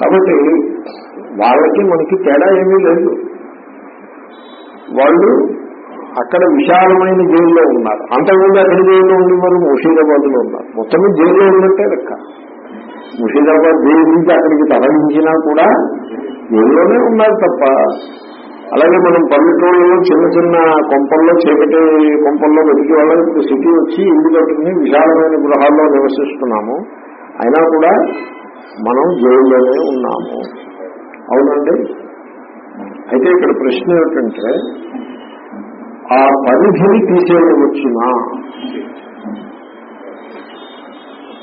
కాబట్టి వాళ్ళకి మనకి తేడా ఏమీ లేదు. వాళ్ళు అక్కడ విశాలమైన జైల్లో ఉన్నారు. అంతకుముందు అక్కడ జైల్లో ఉండి మరి ముషీదాబాద్లో ఉన్నారు. మొత్తం జైల్లో ఉన్నట్టే లెక్క. ముషీదాబాద్ జైలు నుంచి అక్కడికి తరలించినా కూడా జైల్లోనే ఉన్నారు తప్ప అలాగే మనం పల్లెటూళ్ళలో చిన్న చిన్న కొంపల్లో చీకటి కొంపల్లో వెతికి వాళ్ళకి ఇప్పుడు సిటీ వచ్చి ఇల్లు కట్టుకుని విశాలమైన గృహాల్లో నివసిస్తున్నాము. అయినా కూడా మనం జైల్లోనే ఉన్నాము. అవునండి? అయితే ఇక్కడ ప్రశ్న ఏమిటంటే ఆ పరిధిని తీసేయవచ్చునా?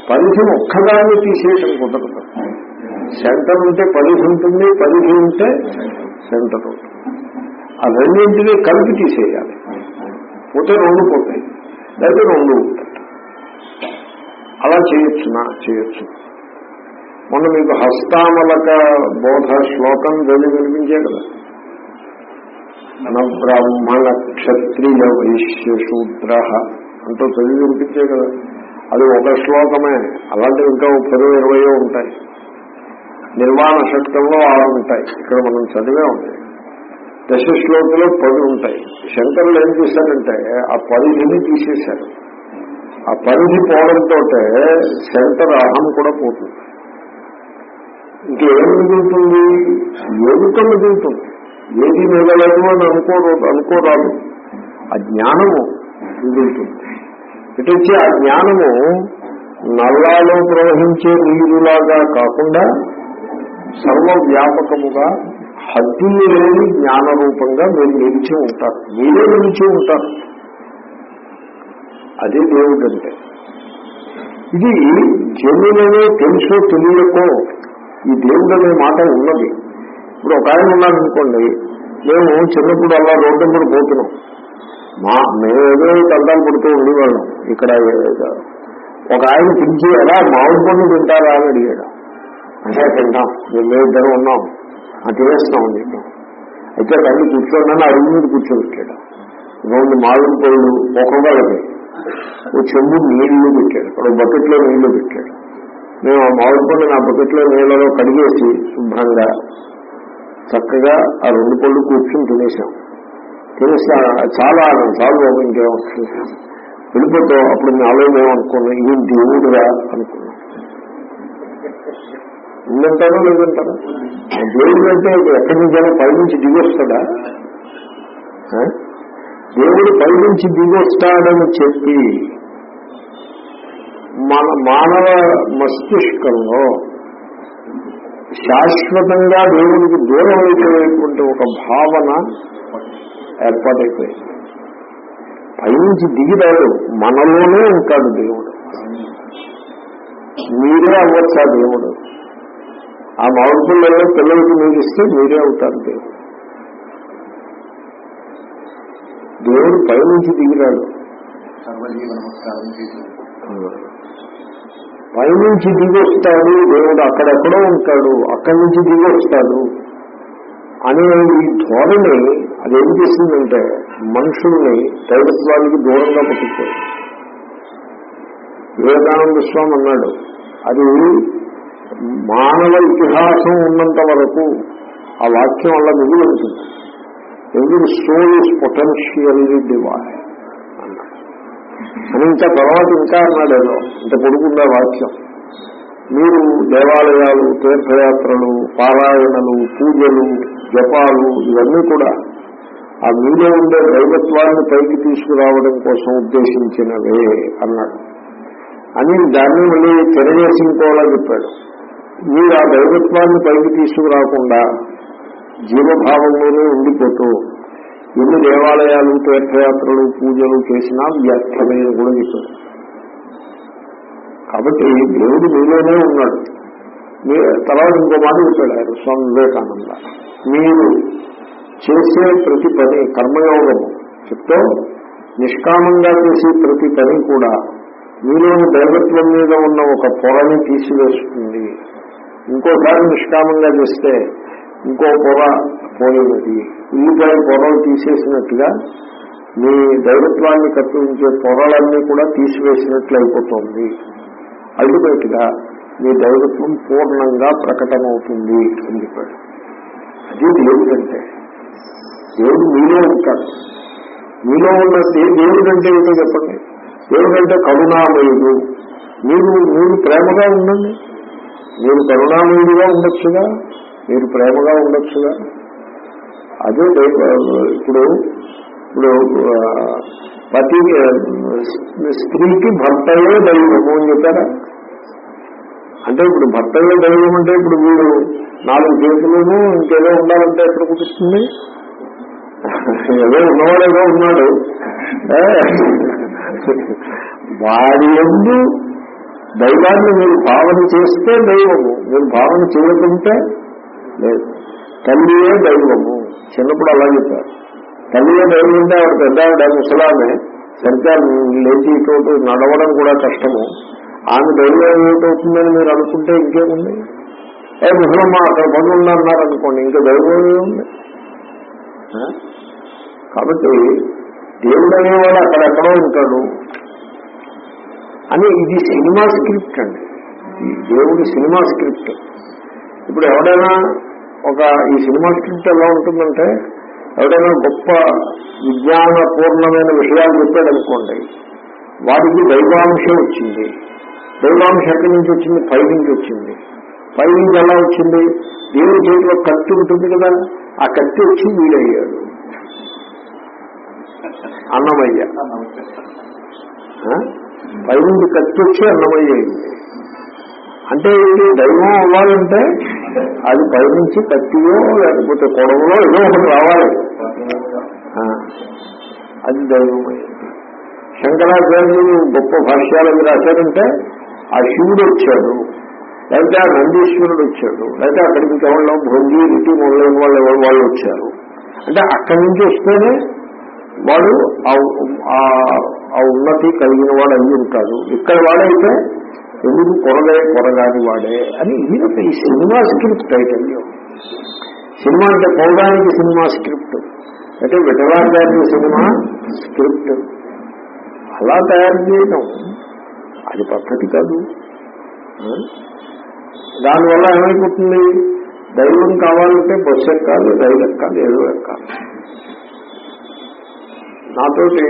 పరిధిని ఒక్కదాన్ని తీసేయటం కుదరదు. సెంటర్ ఉంటే పరిధి ఉంటుంది పరిధి ఉంటే సెంటర్ ఉంటుంది. ఆ రెండింటినీ కలిపి తీసేయాలి. పోతే రెండు పోతాయి. లేదా రెండు ఉంటాయి. అలా చేయొచ్చునా? చేయొచ్చు. మొన్న మీకు హస్తామలక బోధ శ్లోకం వెళ్ళి వినిపించే కదా. మన బ్రాహ్మణ క్షత్రియ వైశ్య శూద్ర అంటూ చదివి వినిపించే కదా. అది ఒక శ్లోకమే. అలాంటివి ఇంకా పదో ఇరవయో ఉంటాయి. నిర్వాణ శక్తంలో ఆరు ఉంటాయి. ఇక్కడ మనం చదివే ఉంటాయి. దశ శ్లోకంలో పది ఉంటాయి. శంకరులు ఏం చేశారంటే ఆ పరిధిని తీసేశారు. ఆ పరిధి పోవడంతో సెంటర్ అహం కూడా పోతుంది. ఇంకేం మిగులుతుంది ఎదుట మిగులుతుంది ఏది మిగలదు అని అనుకోరు అనుకోరాదు. ఆ జ్ఞానము మిగులుతుంది ఇటు వచ్చి ఆ జ్ఞానము నల్లాలో ప్రవహించే నీరులాగా కాకుండా సర్వవ్యాపకముగా హద్దులు లేని జ్ఞాన రూపంగా మీరు నిలిచి ఉంటారు. మీరే నిలిచి ఉంటారు. అదే దేవుడంటే ఇది జనులనే తెలుసో తెలియకో ఈ దేవుడు అనే మాట ఉన్నది. ఇప్పుడు ఒక ఆయన ఉన్నారనుకోండి మేము చిన్నప్పుడు అలా రోడ్డు పోతున్నాం. మా మేమేదో దండాలు పడుతూ ఉండేవాళ్ళం. ఇక్కడ ఒక ఆయన పిలిచి ఎలా మామిడి పండు తింటారా అని అడిగాడు. అంటే తింటాం. మేము ఇద్దరు ఉన్నాం. అది తినేస్తాం నీకు అయితే తల్లి కూర్చోండి అడుగు మీద కూర్చోబెట్టాడు. రెండు మామిడి పళ్ళు ఒక్కొక్కళ్ళకి ఓ చెంబు నీళ్ళు పెట్టాడు. ఒక బకెట్లో నీళ్ళు పెట్టాడు. మేము ఆ మామిడి పండు నా బకెట్లో నీళ్ళలో కడిగేసి శుభ్రంగా చక్కగా ఆ రెండు పళ్ళు కూర్చుని తినేసాం తినేసా చాలా చాలు బాబు ఇంకేం వస్తుంది వెళ్ళిపోతాం అప్పుడు నాలో ఏమనుకున్నాం ఇది దేవుడుగా అనుకున్నాం. ఉందంటారో లేదంటారా? దేవుడు అంటే ఎక్కడి నుంచైనా పైనుంచి దిగొస్తాడా దేవుడు దేవుడు పైనుంచి దిగొస్తాడని చెప్పి మన మానవ మస్తిష్కంలో శాశ్వతంగా దేవుడికి దూరం అయిపోయేటువంటి ఒక భావన ఏర్పాటైపోయింది. పైనుంచి దిగిరాడు మనలోనే ఉంటాడు దేవుడు. మీరే అవ్వచ్చా దేవుడు? ఆ మామిడి పిల్లల్లో పిల్లలకి మీరు ఇస్తే మీరే అవుతారు దేవుడు. దేవుడు పైనుంచి దిగిరాడు సర్వజీవ నమస్కారం చేసి పైనుంచి దిగి వస్తాడు దేవుడు అక్కడెక్కడో ఉంటాడు అక్కడి నుంచి దిగి వస్తాడు అనే ఈ ధోరణి అదేం చేసిందంటే మనుషుల్ని దైవత్వానికి దూరంగా పట్టుకుపోయింది. వివేకానంద స్వామి అన్నాడు అది మానవ ఇతిహాసం ఉన్నంత వరకు ఆ వాక్యం వల్ల మిగిలి ఉంటుంది. ఎవరి సోల్ ఇస్ పొటెన్షియల్లీ డివైడ్ అని ఇంకా తర్వాత ఇంకా అన్నాడు ఇంత పొడుగుందా వాక్యం. మీరు దేవాలయాలు తీర్థయాత్రలు పారాయణలు పూజలు జపాలు ఇవన్నీ కూడా ఆ మీలో ఉండే దైవత్వాన్ని పైకి తీసుకురావడం కోసం ఉద్దేశించినవే అన్నాడు. అని దాన్ని మళ్ళీ తెరవేసి ఇంకోలా చెప్పాడు. మీరు ఆ దైవత్వాన్ని పైకి తీసుకురాకుండా జీవభావంలోనే ఉండిపోతూ ఎన్ని దేవాలయాలు తీర్థయాత్రలు పూజలు చేసినా వ్యర్థమైన కూడా చెప్పారు కాబట్టి దేవుడు మీలోనే ఉన్నాడు. మీ తర్వాత ఇంకో మాట చెప్పాడు ఆయన స్వామి వివేకానంద. మీరు చేసే ప్రతి పని కర్మయోగము. చెప్తే నిష్కామంగా చేసే ప్రతి పని కూడా మీలోని దైవత్వం మీద ఉన్న ఒక పొరని తీసివేస్తుంది. ఇంకోసారి నిష్కామంగా చేస్తే ఇంకో పొర పోయినది ఉల్లిపాయ పొరలు తీసేసినట్లుగా మీ దైవత్వాన్ని కప్పించే పొరలన్నీ కూడా తీసివేసినట్లు అయిపోతుంది. అల్టిమేట్గా మీ దైవత్వం పూర్ణంగా ప్రకటమవుతుంది అని చెప్పాడు. అది దేవుడు దేవుడు మీలో ఉంటాడు. మీలో ఉన్న దేవుడంటే దేవుడు చెప్పండి? దేవుడంటే కరుణామయుడు. మీరు మీరు ప్రేమగా ఉండండి. మీరు కరుణామయుడిగా ఉండొచ్చుగా. మీరు ప్రేమగా ఉండొచ్చుగా? అదే ఇప్పుడు ఇప్పుడు ప్రతి పతి స్త్రీకి భర్తయే దైవము అని చెప్పారా? అంటే ఇప్పుడు భర్తయే దైవం అంటే ఇప్పుడు వీడు నాలుగు చేతులను ఇంకేదో ఉండాలంటే ఎక్కడ కుదురుతుంది? ఏదో ఉన్నవాడు ఏదో ఉన్నాడు. వాడి ఎందు దైవాన్ని మీరు భావన చేస్తే దైవము. మీరు భావన చేయకుంటే లేదు. తల్లియే దైవము. చిన్నప్పుడు అలా చెప్పారు. తల్లియే దైవం అంటే ఆవిడ పెద్ద ఆవిడ ముసలామే సరిగ్గా లేచి చోటు నడవడం కూడా కష్టము. ఆమె దైవం ఏమిటవుతుందని మీరు అనుకుంటే ఇంకేముంది? ఏ ముసలమ్మ అక్కడ పనులు ఉన్నారు అనుకోండి ఇంకా దైవం ఏముంది కాబట్టి దేవుడు అనేవాడు అక్కడెక్కడో ఉంటాడు అని ఇది సినిమా స్క్రిప్ట్ అండి. దేవుడు దేవుడి సినిమా స్క్రిప్ట్. ఇప్పుడు ఎవడైనా ఒక ఈ సినిమా స్క్రిప్ట్ ఎలా ఉంటుందంటే ఎవరైనా గొప్ప విజ్ఞానపూర్ణమైన విషయాలు చెప్పాడు అనుకోండి వాడికి దైవాంశం వచ్చింది. దైవాంశం ఎక్కడి నుంచి వచ్చింది? పై నుంచి వచ్చింది. పై నుంచి ఎలా వచ్చింది? దేవుడి చేతిలో కత్తి ఉంటుంది కదా ఆ కత్తి వచ్చి వీడయ్యాడు. అన్నమయ్య. పై పైనుంచి కత్తి వచ్చి అన్నమయ్య అయింది. అంటే ఇది దైవం అవ్వాలంటే అది పైనుంచి కత్తియో లేకపోతే కొడవలో ఏదో ఒకటి రావాలి. అది దైవం శంకరాచార్యులు గొప్ప భాష్యాలు అవి రాశారంటే ఆ శివుడు వచ్చాడు లేకపోతే ఆ నందీశ్వరుడు వచ్చాడు లేకపోతే అక్కడికి కేవలం భృంగి రిటి మొదలైన వాళ్ళు ఎవరు వాళ్ళు వచ్చారు. అంటే అక్కడి నుంచి వస్తేనే వాడు ఆ- ఆ- ఆ ఉన్నతి కలిగిన వాడు అయ్యి ఉంటాడు ఇక్కడ వాడైతే ఎవరు కొరలే కొరగాని వాడే అని ఇది ఒక ఈ సినిమా స్క్రిప్ట్ ఐటమ్యం సినిమా అంటే పౌరాణిక సినిమా స్క్రిప్ట్. అంటే విఠలాచార్య సినిమా స్క్రిప్ట్. అలా తయారు చేయడం అది పద్ధతి కాదు. దానివల్ల ఏమైపోతుంది? దైవం కావాలంటే బస్సు ఎక్కాలి రైలు ఎక్కాలి ఏదో ఎక్కాలి. నాతోటి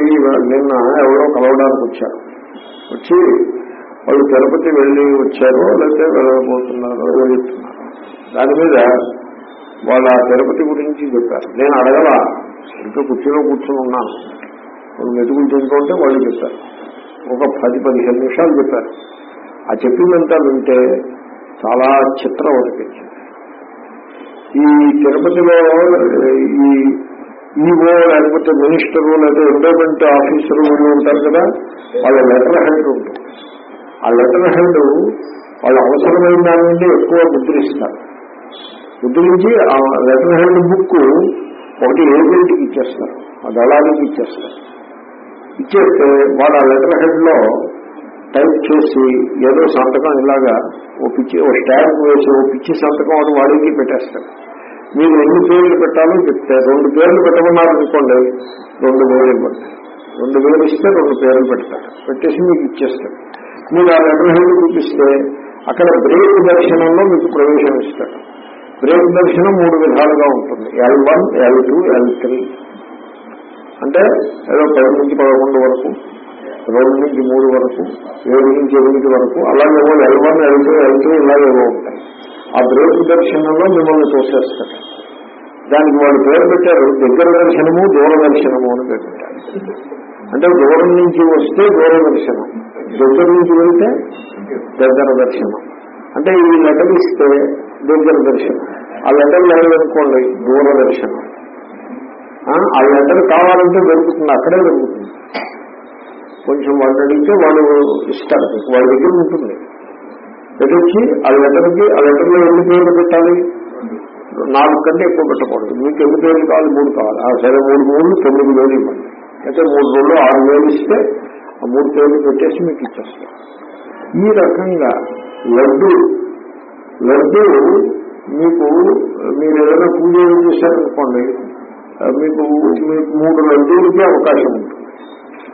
నిన్న ఎవరో కలవడానికి వచ్చారు. వచ్చి వాళ్ళు తిరుపతి వెళ్ళి వచ్చారో లేకపోతే వెళ్ళబోతున్నారో ఏదో దాని మీద వాళ్ళ తిరుపతి గురించి చెప్పారు. నేను అడగలా. ఇంట్లో కుర్చీలో కూర్చొని ఉన్నాను. వాళ్ళు మెతుకులు తింటుంటే వాళ్ళు చెప్పారు. ఒక పది పదిహేను నిమిషాలు చెప్పారు. ఆ చెప్పిందంతా వింటే చాలా చిత్రం అనిపించింది. ఈ తిరుపతిలో ఈ ఈవో లేకపోతే మినిస్టరు లేదా ఎండోమెంట్ ఆఫీసరు ఉంటారు కదా వాళ్ళ లెటర్ హెడ్ ఉంటుంది. ఆ లెటర్ హెడ్ వాళ్ళు అవసరమైన దాని నుండి ఎక్కువ ముద్రిస్తారు ముద్రించి ఆ లెటర్ హెడ్ బుక్ ఒకటి ఏజెంట్కి ఇచ్చేస్తారు ఆ దళానికి ఇచ్చేస్తారు ఇచ్చేస్తే వాడు ఆ లెటర్ హెడ్లో టైప్ చేసి ఏదో సంతకం ఇలాగా ఓ పిచ్చి ఓ స్టాంప్ వేసి ఓ పిచ్చి సంతకం అని వాడికి పెట్టేస్తాడు మీరు ఎన్ని పేర్లు పెట్టాలో చెప్తే రెండు పేర్లు పెట్టమన్నారు అనుకోండి రెండు వేలు ఇవ్వండి రెండు వేలు ఇస్తే రెండు పేర్లు పెడతాడు పెట్టేసి మీకు ఇచ్చేస్తాడు మీరు ఆ లెటర్ హెడ్ చూపిస్తే అక్కడ బ్రేక్ దర్శనంలో మీకు ప్రవేశం ఇస్తాడు బ్రేక్ దర్శనం మూడు విధాలుగా ఉంటుంది. L one L two L three అంటే ఏదో పది నుంచి పదకొండు వరకు రెండు నుంచి మూడు వరకు ఏడు నుంచి ఎనిమిది వరకు అలాగేవో L one L two L three ఇలాగేవో ఉంటాయి. ఆ బ్రేక్ దర్శనంలో మిమ్మల్ని తోసేస్తారు దానికి వాళ్ళు పేరు పెట్టారు దగ్గర దర్శనము దూర దర్శనము అని పేరు పెట్టారు. అంటే దూరం నుంచి వస్తే దూర దర్శనం. దగ్గర నుంచి వెళ్తే దగ్గర దర్శనం. అంటే ఈ లెటర్ ఇస్తే దగ్గర దర్శనం. ఆ లెటర్ లేదనుకోండి దూర దర్శనం. ఆ, లెటర్ కావాలంటే దొరుకుతుంది అక్కడే దొరుకుతుంది. కొంచెం వాళ్ళు అడిగితే వాళ్ళు ఇస్తారు వాళ్ళ దగ్గర ఉంటుంది. పెట్టొచ్చి ఆ లెటర్కి ఆ లెటర్లో ఎన్ని పేర్లు పెట్టాలి? నాలుగు కంటే ఎక్కువ పెట్టకూడదు. మీకు ఎన్ని పేర్లు కావాలి మూడు కావాలి. ఆ సరే మూడు మూడు తొమ్మిది వేలు ఇవ్వండి. అయితే మూడు రోజులు ఆరు వేలు ఇస్తే ఆ మూడు పేర్లు పెట్టేసి మీకు ఇచ్చేస్తాం. ఈ రకంగా లడ్డు లడ్డు మీకు మీరు ఏదైనా పూజ చేశారనుకోండి మీకు మీకు మూడు లడ్డూలకి అవకాశం ఉంటుంది.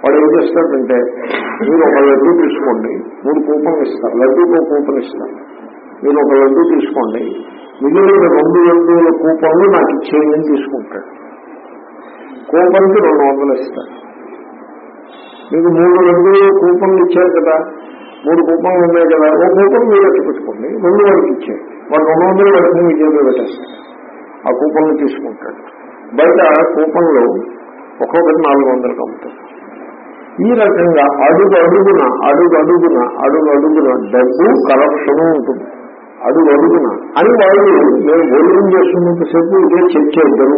వాడు ఏం చేస్తాడంటే మీరు ఒక లడ్డు తీసుకోండి మూడు కూపన్ ఇస్తారు. లడ్డూకి ఒక కూపన్ ఇస్తారు. మీరు ఒక లడ్డు తీసుకోండి మిగిలిన రెండు వందల కూపన్లు నాకు ఇచ్చేయని తీసుకుంటాడు. కూపన్కి రెండు వందలు ఇస్తాడు. మీకు మూడు లడ్డూలు కూపన్లు ఇచ్చారు కదా? మూడు కూపన్లు ఉన్నాయి కదా? ఓ కూపన్ మీరు వచ్చి పెట్టుకోండి. రెండు వరకు ఇచ్చేయండి. వాడు రెండు వందలు వరకు మీ జేబులో పెట్టేస్తాడు. ఆ కూపన్లు తీసుకుంటాడు. బయట కూపన్లు ఒక్కొక్కటి నాలుగు వందలకు అమ్ముతారు ఈ రకంగా అడుగు అడుగున అడుగు అడుగున అడుగు అడుగున డబ్బు కరప్షన్ ఉంటుంది. అడుగు అడుగున అని వాళ్ళు మేము భోజనం చేస్తున్నంతసేపు ఇదే చెక్ చేద్దరు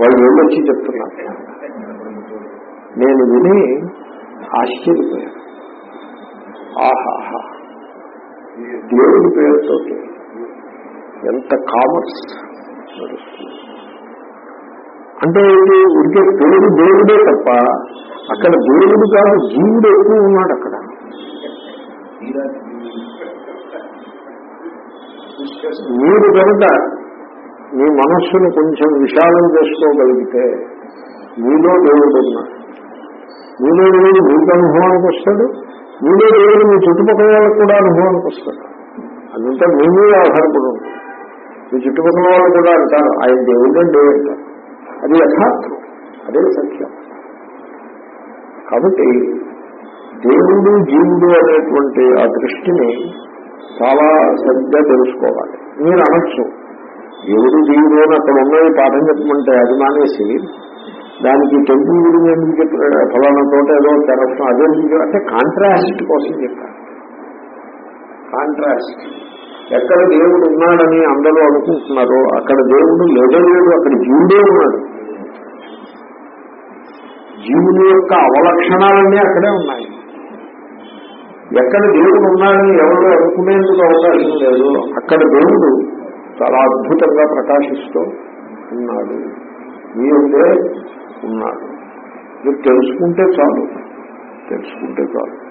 వాళ్ళు వెళ్ళొచ్చి చెప్తున్నారు. నేను విని ఆశ్చర్యపోయాను. ఆహాహా దేవుడి పేరుతో ఎంత కామర్స్. అంటే ఇది ఉడికే పేరు దేవుడే తప్ప అక్కడ దేవుడు కాదు జీవుడు ఎక్కువ ఉన్నాడు అక్కడ. మీరు కనుక మీ మనస్సును కొంచెం విశాలం చేసుకోగలిగితే మీలో దేవుడు ఉన్నాడు మీలో దేవుడు మీకు అనుభవానికి వస్తాడు. మీలో దేవుడు మీ చుట్టుపక్కల వాళ్ళకు కూడా అనుభవానికి వస్తాడు. అదంతా మీ మీద ఆధారపడి ఉంటుంది. మీ చుట్టుపక్కల వాళ్ళు కూడా అంటారు ఆయన దేవుడు అంటే అంటారు. అది యథార్థం. అదే సత్యం. కాబట్టి దేవుడు జీవుడు అనేటువంటి ఆ దృష్టిని చాలా సరిగ్గా తెలుసుకోవాలి. మీరు అనొచ్చు. దేవుడు దేవుడు అని అక్కడ ఉన్నది పాఠం చెప్పమంటే అది మానేసి దానికి టెంపుల్ గురించి ఎందుకు చెప్పారు ఫలానా తోట ఏదో తెరఫం అదే అంటే కాంట్రాస్ట్ కోసం చెప్పారు కాంట్రాస్ట్. ఎక్కడ దేవుడు ఉన్నాడని అందరూ అనుకుంటున్నారో అక్కడ దేవుడు లేదే అక్కడ జీవుడే ఉన్నాడు. జీవుని యొక్క అవలక్షణాలన్నీ అక్కడే ఉన్నాయి. ఎక్కడ దేవుడు ఉన్నాడని ఎవరో అనుకునేందుకు అవకాశం లేదు. అక్కడ దేవుడు చాలా అద్భుతంగా ప్రకాశిస్తూ ఉన్నాడు. మీరుంటే ఉన్నాడు. మీరు తెలుసుకుంటే చాలు. తెలుసుకుంటే చాలు.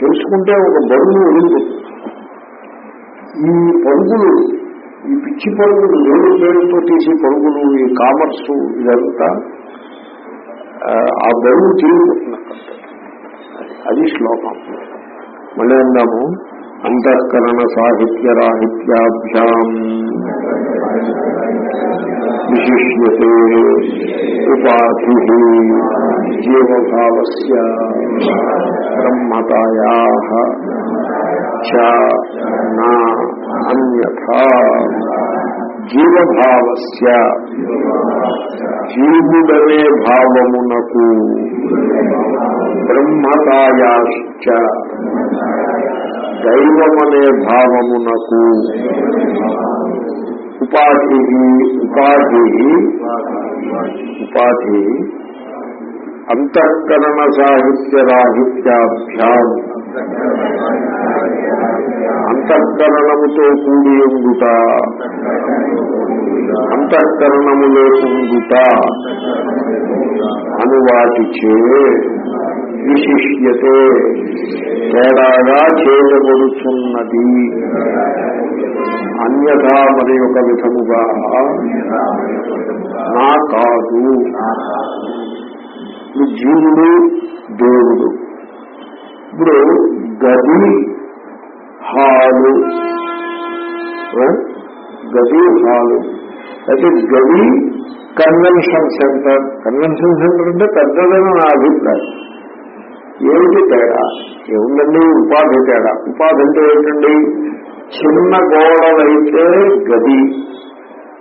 తెలుసుకుంటే ఒక బరువు వదిలిపోతుంది ఈ పరుగులు ఈ పిచ్చి పరుగులు దేవుడి పేరుతో తీసే పరుగులు ఈ కామర్స్ ఇదంతా ఆ బరువు తీరిపోతుంది అది శ్లోకం. మళ్ళీ అందాము అంతఃకరణ సాహిత్య రాహిత్యాభ్యాం విశిష్యతే ఉపాధి జీవభావస్ బ్రహ్మతాయా అన్యథా జీవభావస్య జీవుడనే భావమునకు బ్రహ్మతాయాశ్చ దైవమనే భావమునకు ఉపాధి ఉపాధి ఉపాధి అంతఃకరణ సాహిత్య రాహిత్యాభ్యాం అంతఃకరణముతో కూడి ఉండుట అంతఃకరణము లేకుండుట అను వాటిచే విశిష్యతే తేడాగా చేయబడుచున్నది. అన్యథా మరి ఒక విధముగా నా కాదు. జీవుడు దేవుడు. ఇప్పుడు గది హాలు. గది హాలు. అయితే గది కన్వెన్షన్ సెంటర్ కన్వెన్షన్ సెంటర్ అంటే పెద్దదని నా అభిప్రాయం. ఏమిటి తేడా? ఏముందండి? ఉపాధి తేడా. ఉపాధి అంటే ఏంటండి? చిన్న గోడలైతే గది.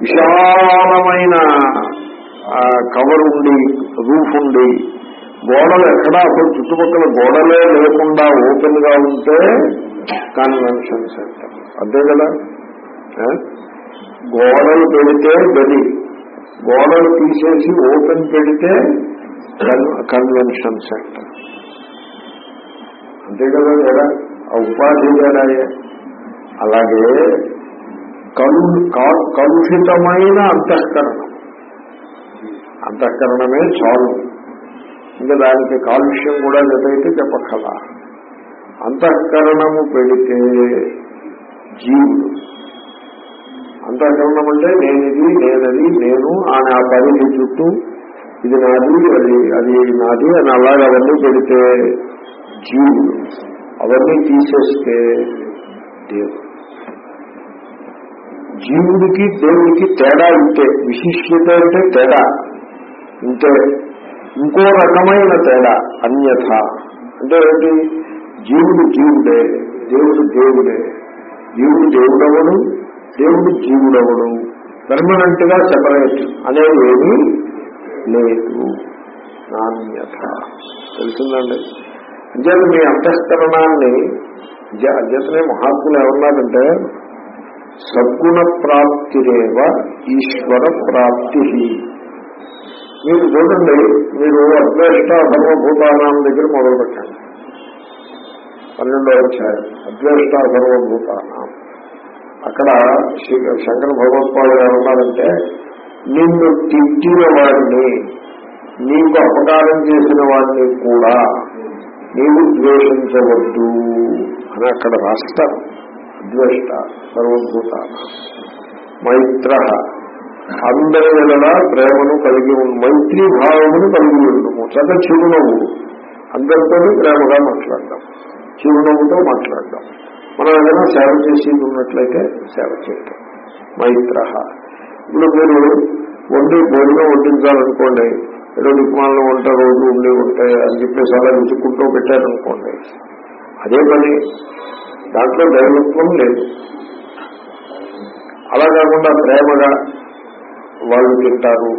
విశాలమైన కవర్ ఉండి రూఫ్ ఉండి గోడలు ఎక్కడా అసలు చుట్టుపక్కల గోడలే లేకుండా ఓపెన్గా ఉంటే కన్వెన్షన్ సెంటర్ అంతే కదా గోడలు పెడితే గది గోడలు తీసేసి ఓపెన్ పెడితే కన్వెన్షన్ సెంటర్ అంతే కదా లేదా ఆ ఉపాధి తేడాయే అలాగే కలు కలుషితమైన అంతఃకరణం। అంతఃకరణమే చాలు। ఇంకా దానికి కాలుష్యం కూడా లేదైతే చెప్పకల అంతఃకరణము పెడితే జీవుడు. అంతఃకరణం అంటే నేనిది నేనది నేను అని ఆ పరిధి చుట్టూ ఇది నాది అది అది నాది అని అలాగే అవన్నీ పెడితే జీవుడు. అవన్నీ తీసేస్తే దేవుడు. జీవుడికి దేవుడికి తేడా ఉంటే విశిష్టత అంటే తేడా ఉంటే ఇంకో రకమైన తేడా అన్యథ. అంటే ఏంటి? జీవుడు జీవుడే దేవుడు దేవుడే. జీవుడు దేవుడవడు దేవుడు జీవుడవడు. పర్మనెంట్గా సెపరేట్ అనేది ఏమీ లేదు. నాణ్యత. తెలిసిందండి అంటే మీ అంతఃకరణాన్ని అధ్యతనే మహాత్ములు ఏమన్నారంటే సద్గుణ ప్రాప్తిరేవ ఈశ్వర ప్రాప్తి మీరు చూడండి మీరు అద్వేష్ట సర్వభూతానాం దగ్గర మొదలు పెట్టండి పన్నెండో అధ్యాయం. అద్వేష్ట సర్వభూతాన అక్కడ శ్రీ- శంకర భగవత్పాదులు ఏమన్నారంటే నిన్ను తిట్టిన వాడిని నీకు అపకారం చేసిన వాడిని కూడా నీవు ద్వేషించవద్దు. అని అక్కడ రాస్తారు. అద్వేష్ట సర్వభూతాన మైత్ర. అందరి వలన ప్రేమను కలిగి ఉండు మైత్రీ భావమును కలిగి ఉండము చక్క చిరునవ్వు అందరితో ప్రేమగా మాట్లాడతాం. మాట్లాడడం చిరునవ్వుతో మాట్లాడడం మనం ఏదైనా సేవ చేసి ఉన్నట్లయితే సేవ చేయటం మైత్ర. ఇప్పుడు మీరు వండి భోజనం వడ్డించాలనుకోండి ఏదో దిక్మాలను వంట రోజు ఉండి ఉంటాయి అని చెప్పేసి అలా విసుక్కుంటూ పెట్టారనుకోండి అదే పని. దాంట్లో దైవత్వం లేదు. అలా కాకుండా ప్రేమగా వాళ్ళు తింటారు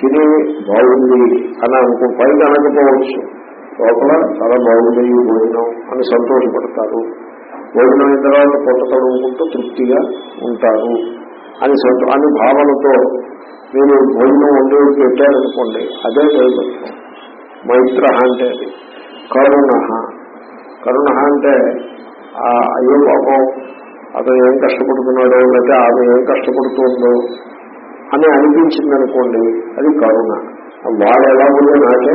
తిని బాగుంది అని అనుకో పైకి అనకపోవచ్చు. లోపల చాలా బాగుంది ఈ భోజనం అని సంతోషపడతారు. భోజనం అయిన తర్వాత కొత్త తడుముకుంటూ తృప్తిగా ఉంటారు. అని సంతో అని భావనతో మీరు భోజనం వండి పెట్టారనుకోండి అదే దైవత్వం మైత్ర అంటే అది. కరుణ కరుణ అంటే ఆ అయ్యో పాపం అతను ఏం కష్టపడుతున్నాడో లేకపోతే ఆమె ఏం కష్టపడుతుందో అని అనిపించింది అనుకోండి అది కరుణ. వాడు ఎలా ఉందో నాకే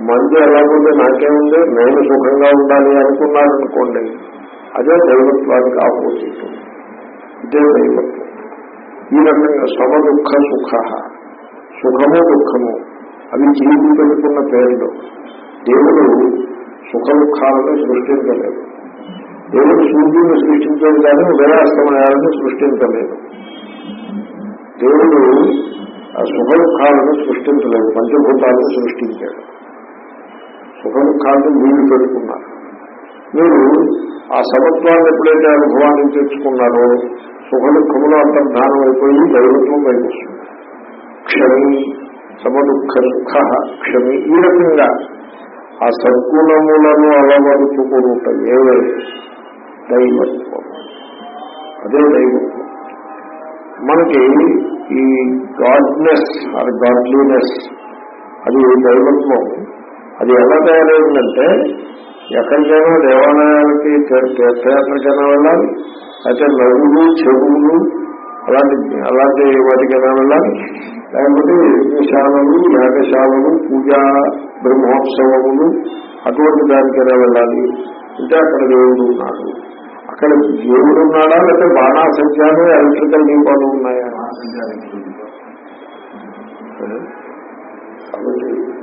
మంది ఎలాగుంది నాకేముంది ఉంది? నేను సుఖంగా ఉండాలి అనుకున్నారనుకోండి అదే దైవత్వానికి ఆపోజిట్. ఇదే దైవత్వం. ఈ రకంగా సమ దుఃఖ సుఖ. సుఖము దుఃఖము. అవి జీవితం పెట్టుకున్న పేర్లు. దేవుడు సుఖ దుఃఖాలను సృష్టించలేదు. దేవుడు సూర్యుని సృష్టించలేదు కానీ ఉదయాస్తమయాలను సృష్టించలేదు. దేవుడు ఆ సుఖ దుఃఖాలను సృష్టించలేదు. పంచభూతాలను సృష్టించాడు. సుఖం దుఃఖాలను మీరు పెట్టుకున్నారు. మీరు ఆ సమత్వాన్ని ఎప్పుడైతే అనుభవాన్ని తెచ్చుకున్నారో సుఖ దుఃఖములు అంతర్ధానం అయిపోయి దైవత్వం పైకి వస్తుంది క్షమి సమదుఃఖ సుఖ క్షమి ఈ రకంగా ఆ సద్గుణములను అలవరుచుకునుటయే దైవత్వం. అదే దైవత్వం. మనకి ఈ గాడ్నెస్ ఆర్ గాడ్లీనెస్ అది దైవత్వం. అది ఎలా తయారైందంటే ఎక్కడికైనా దేవాలయాలకి తీర్థయాత్రకైనా వెళ్ళాలి అయితే నదులు చెరువులు అలాంటి అలాంటి వాటికైనా వెళ్ళాలి? లేకపోతే యజ్ఞశాలలు యాగశాలలు పూజా బ్రహ్మోత్సవములు అటువంటి దానికైనా వెళ్ళాలి? అంటే అక్కడ దేవుడు ఉన్నాడు. అక్కడ దేవుడు ఉన్నాడా? లేకపోతే బాణాసంఖ్యాలు ఎలక్ట్రికల్ దీపాలు ఉన్నాయా? కాబట్టి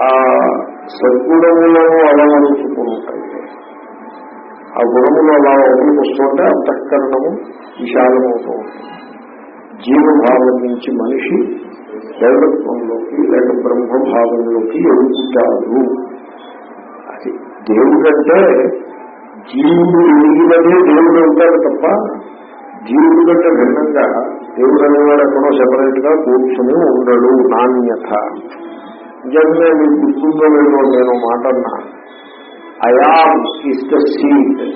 ఆ సద్గుణములను అలవరుచుకుంటాయి ఆ గుణములు అలా ఒకరికి వస్తుంటే అంతఃకరణము విశాలమవుతూ ఉంటుంది. జీవభావం నుంచి మనిషి దైవత్వంలోకి లేక బ్రహ్మభావంలోకి ఎదుగుతాడు. అది దేవుడంటే జీవుడు ఎదిగినదే దేవుడు అవుతాడు తప్ప జీవుడు కంటే భిన్నంగా దేవుడు అనేవాడు ఎక్కడో సెపరేట్గా కూర్చుని ఉండడు నాణ్యత. నిజంగా మీకు గుర్తుందో లేదో నేను మాట అన్నా I am is the seed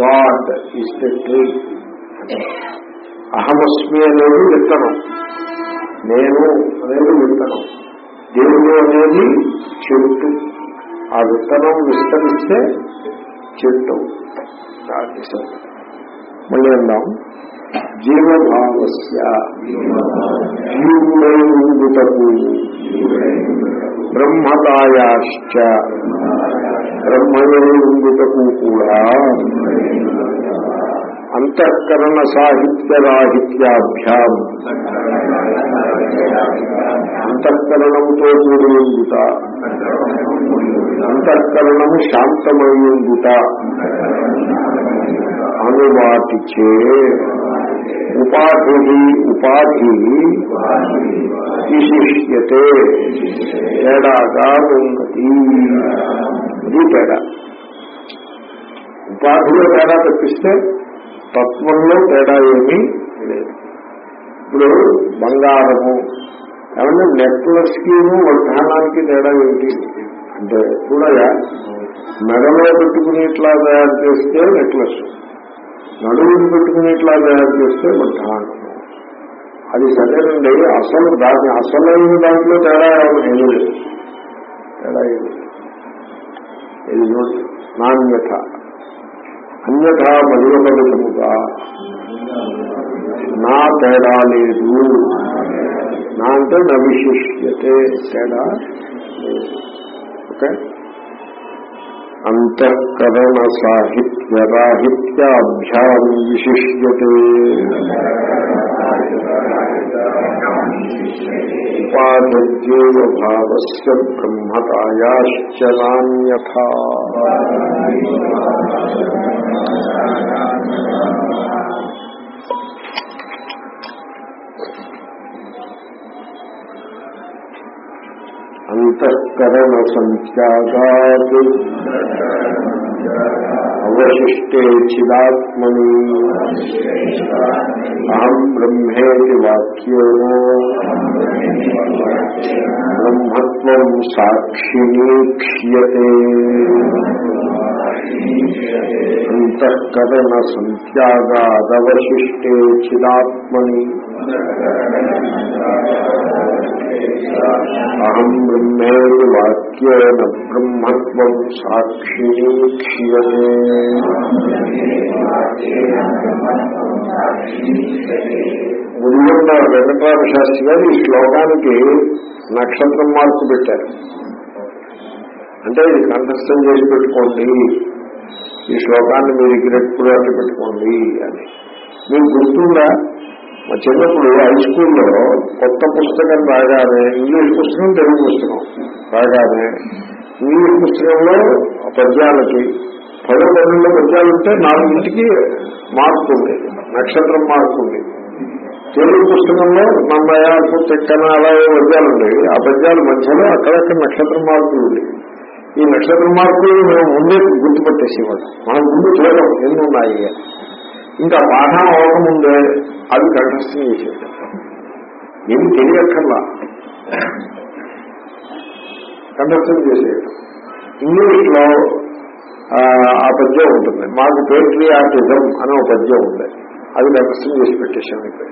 God is the tree అహమస్మి అనేది విత్తనం. నేను అనేది విత్తనం. దేవుడు అనేది చెట్టు. ఆ విత్తనం విస్తరిస్తే చెట్టు. మళ్ళీ అందాం. జీవభావస్య. జీవుడై ఉండుటకు బ్రహ్మతాయాశ్చ బ్రహ్మయై ఉండుటకు కూడా అంతఃకరణ సాహిత్య రాహిత్యాభ్యాం అంతఃకరణముతో కూడి ఉండుట అంతఃకరణము శాంతమయ్యుండుట అనువాటిచే ఉపాధి ఉపాధి విశిష్యతే తేడాగా ఉన్నది. ఇది తేడా. ఉపాధిలో తేడా తప్పిస్తే తత్వంలో తేడా ఏమీ లేదు. ఇప్పుడు బంగారము ఏమన్నా నెక్లెస్కి వడ్డానానికి తేడా ఏమిటి? అంటే చూడగా మెడలో పెట్టుకుని ఇట్లా తయారు చేస్తే నెక్లెస్ నడువుని పెట్టుకునేట్లా తయారు చేస్తే వడ్డానం అది సరేనండి అసలు దాని అసలైన దాంట్లో తేడా ఏమీ లేదు. తేడా ఏమి ఇది చూడండి నాణ్యత. అన్యథా మరొక విధముగా నా తేడా లేదు. నా అంటే నా విశిష్యతే తేడా లేదు. ఓకే? अंतकरण साहित्य राहित्याभ्याम विशिष्यते उपाध्येय भाव से ब्रह्मतायाश्चलान्यथा అంతఃకరణ సంత్యాగాత్ అవశిష్టే చిదాత్మని. అహం బ్రహ్మేతి వాక్యేన బ్రహ్మత్వం సాక్షిణీక్ష్యతే. అంతఃకరణ సంత్యాగాదవశిష్టే చిదాత్మని. అహం బ్రహ్మేతి వాక్యేన బ్రహ్మత్వం సాక్షిణీక్ష్యతే. ముందున్న వెంకటరామ శాస్త్రి గారు ఈ శ్లోకానికి నక్షత్రం మార్పు పెట్టారు. అంటే ఇది కంఠస్థం చేసి పెట్టుకోండి. ఈ శ్లోకాన్ని మీరు ఎగ్రెప్పుడు అట్టు పెట్టుకోండి అని. మీకు గుర్తుందా? మా చిన్నప్పుడు హై స్కూల్లో కొత్త పుస్తకం రాగానే ఇంగ్లీష్ పుస్తకం తెలుగు పుస్తకం రాగానే ఇంగ్లీష్ పుస్తకంలో పద్యాలకి పదో పన్నెండులో పద్యాలు ఉంటే నాలుగింటికి మార్పు ఉంది నక్షత్రం మార్పు ఉంది. తెలుగు పుస్తకంలో నమ్మయాలకు చెక్కన అలాగే పద్యాలు ఉండేవి ఆ పద్యాల మధ్యలో అక్కడక్కడ నక్షత్ర మార్పులు ఉండేవి ఈ నక్షత్ర మార్పులు మేము ముందే గుర్తుపట్టేసేవాళ్ళం. మనం ముందు చూడడం ఎన్ని ఉన్నాయి ఇంకా పాఠం అవ్వకముందే అవి కంఠస్థం చేసేది ఏమి తెలియక్కర్లా. కంఠస్థం చేసేది ఇంగ్లీష్లో ఆ, పద్యం ఉంటుంది. మాకు పేట్రియాటిజం అనే ఒక పద్యం ఉంది. అది కంఠస్థం చేసి పెట్టేశాం ఇక్కడ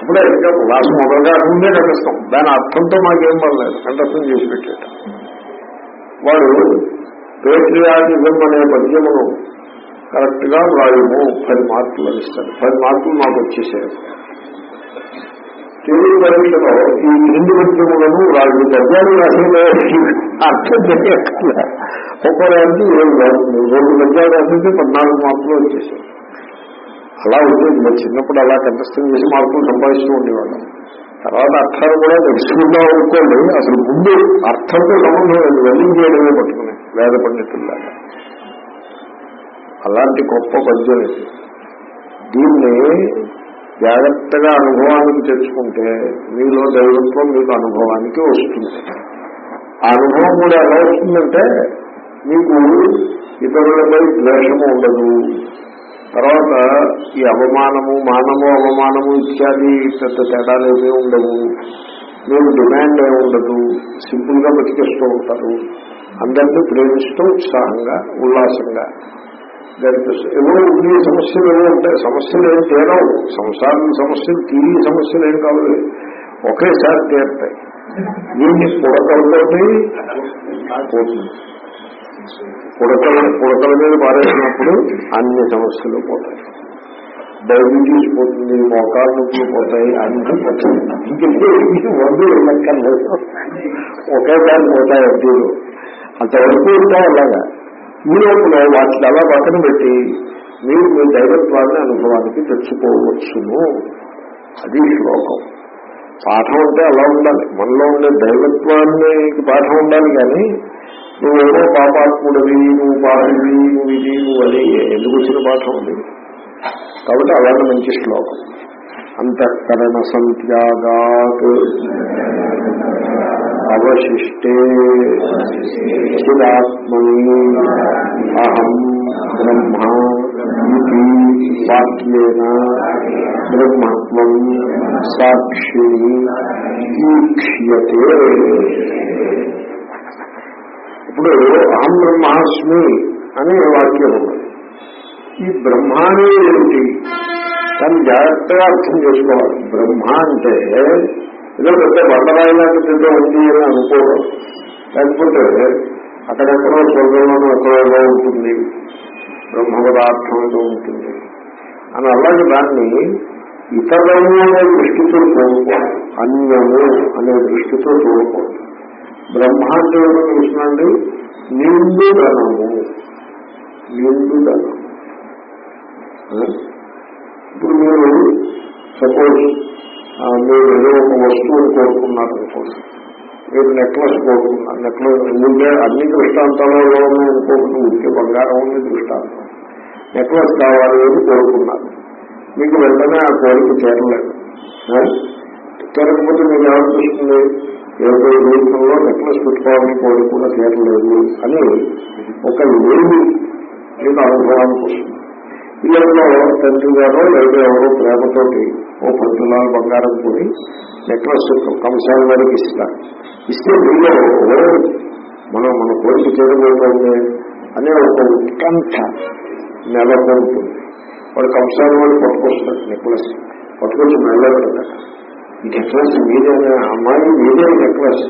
అప్పుడే ఇంకా క్లాసు మొదలుగా ముందే కంఠస్థం దాని అర్థంతో మాకేం పడలేదు కంఠస్థం చేసి పెట్టేట వాడు పేట్రియాటిజం అనే పద్యమును కరెక్ట్గా వ్రాయము. పది మార్కులు ఇస్తారు పది మార్కులు మాకు వచ్చేసాయి. తెలుగు పరీక్షలో ఈ రెండు పద్యములను వాళ్ళు గద్యాలు రాసిన అర్థం తెలియక్కల ఒక్కోదానికి ఏడు రాసింది రెండు గద్యాలు రాసింది పద్నాలుగు మార్కులు వచ్చేసాయి. అలా ఉండేది మరి చిన్నప్పుడు అలా కంఠస్థం చేసి మార్కులు సంపాదిస్తూ ఉండేవాళ్ళం. తర్వాత అర్థాలు కూడా తెలుసుకుందాం అనుకోండి అసలు ముందు అర్థంతో సంబంధం వెళ్ళింగ్ చేయడమే పట్టుకున్నాయి వేద పండితుల్లాగా. అలాంటి గొప్ప పద్యం ఇది. దీన్ని జాగ్రత్తగా అనుభవానికి తెచ్చుకుంటే మీలో దైవత్వం మీకు అనుభవానికి వస్తుంది. ఆ అనుభవం కూడా ఎలా వస్తుందంటే మీకు ఇతరులపై ద్వేషము ఉండదు. తర్వాత ఈ అవమానము మానము అవమానము ఇత్యాది పెద్ద తేడాలు ఏమీ ఉండవు. మీరు డిమాండ్ ఏమి ఉండదు. సింపుల్గా బతికేస్తూ ఉంటారు. అందరినీ ప్రేమిస్తూ ఉత్సాహంగా ఉల్లాసంగా. ఏవో ఈ సమస్యలు ఏవో ఉంటాయి. సమస్యలు ఏం తీరవు సంసారం సమస్యలు తీరి సమస్యలు ఏం కావాలి ఒకేసారి తీరుతాయి. దీన్ని పుడకలతోటి పోతుంది. పుడకల పుడకల మీద పారేసినప్పుడు అన్ని సమస్యలు పోతాయి. డయాబెటీస్ పోతుంది మోకాలు నొప్పులు పోతాయి అన్ని పోతాయి. ఇంకే మందులు లెక్కర్లేదు ఒకేసారి పోతాయి వడ్డీలు అంతవరకు ఉంటాయి అలాగా. ఈ లోపల వాటిని అలా పక్కన పెట్టి మీరు మీ దైవత్వాన్ని అనుభవానికి తెచ్చుకోవచ్చును. అది శ్లోకం. పాఠం అంటే అలా ఉండాలి. మనలో ఉండే దైవత్వాన్ని పాఠం ఉండాలి కానీ నువ్వేమో పాపాత్ముడివి నువ్వు పాడివి నువ్వు ఇది నువ్వు అది ఎందుకు వచ్చిన పాఠం ఉంది కాబట్టి అలాంటి మంచి శ్లోకం. అంతఃకరణ సంత్యాగాత్ అవశిష్టే చిరాత్మని అహం బ్రహ్మ ఇది వాక్యేన బ్రహ్మత్వం సాక్షి ఈక్ష్యతే ఇప్పుడు అహం బ్రహ్మాస్మి అనే వాక్యం ఉన్నది ఈ బ్రహ్మ అనేది ఏమిటి? దాన్ని జాగ్రత్తగా అర్థం చేసుకోవాలి. బ్రహ్మ అంటే ఏదో పెద్ద బండరాయి లాంటి ఉంది అని అనుకోవడం లేకపోతే అక్కడెక్కడో స్వర్గంలోనూ ఎక్కడో ఉంటుంది. బ్రహ్మ పదార్థంలో ఉంటుంది. అని అలాగే దాన్ని ఇతరము అనే దృష్టితో చూడకూడదు. అన్యము అనే దృష్టితో చూడకూడదు. బ్రహ్మ అంటే ఏమో తెలుసునండి? నిండు ధనము నిండు ధనము ఇప్పుడు మీరు సపోజ్ మీరు ఏదో ఒక వస్తువుని కోరుకున్నారు అనుకోండి మీరు నెక్లెస్ కోరుకున్నారు నెక్లెస్ ముందే అన్ని దృష్టాంతాలలో అనుకోకుండా ఉంటే బంగారం ఉంది దృష్టాంతం. నెక్లెస్ కావాలి అని కోరుకున్నారు మీకు వెంటనే ఆ కోరిక చేరలేదు చేరకపోతే మీకు ఏమనిపిస్తుంది ఏదో రూపంలో నెక్లెస్ పెట్టుకోవాలని కోరిక కూడా చేరలేదు అని ఒక లేని మీకు అనుభవానికి వస్తుంది. పిల్లల్లో తండ్రి గారో లేదా ఎవరో ప్రేమతోటి ఓ పంతులాలు బంగారం కొని నెక్లెస్ కంసాల వారికి ఇస్తారు. ఇస్తే వీళ్ళు మనం మన కోరిక చేరబోతోంది అనే ఒక ఉత్కంఠ నెలకొంటుంది. వాడు కంసాల వాళ్ళు పట్టుకొస్తారు నెక్లెస్ పట్టుకొచ్చి మెల్లబెడతాడు ఈ నెక్లెస్ మీదేనా? అమ్మాయి మీదే నెక్లెస్